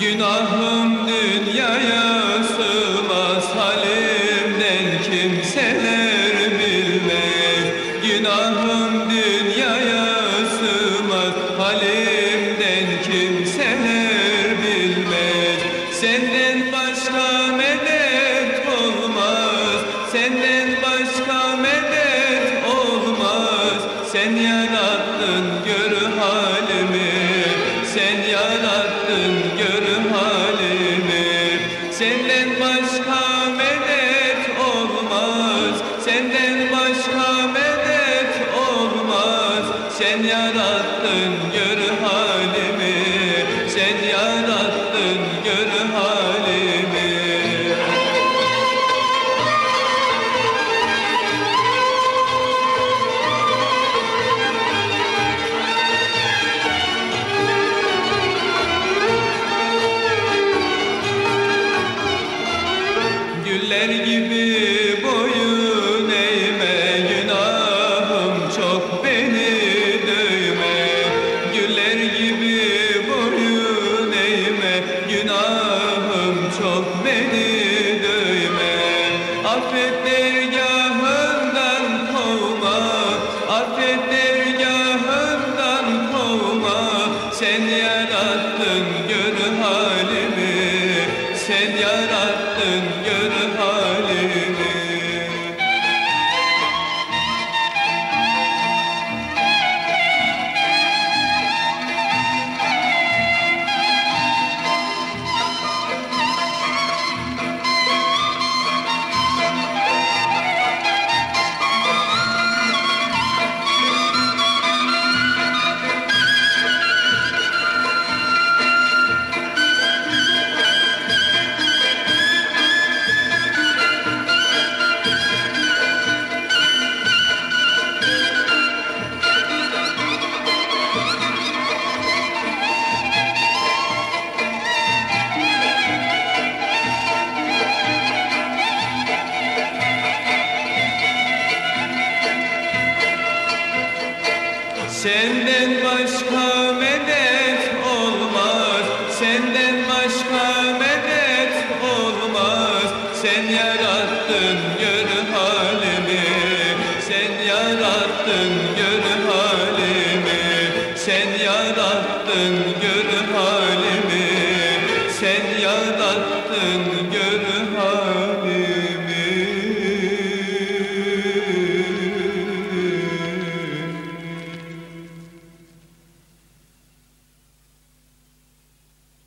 Günahım dünyaya sığmaz halimden kimseler bilmez. Günahım dünyaya sığmaz halimden kimseler bilmez. Senden başka medet olmaz Senden başka medet olmaz. Sen yarattın Sen yarattın gör halimi Sen yarattın Senden başka medet olmaz. Senden başka medet olmaz. Sen yarattın gör halimi. Sen yarattın gör halimi. Sen yarattın gör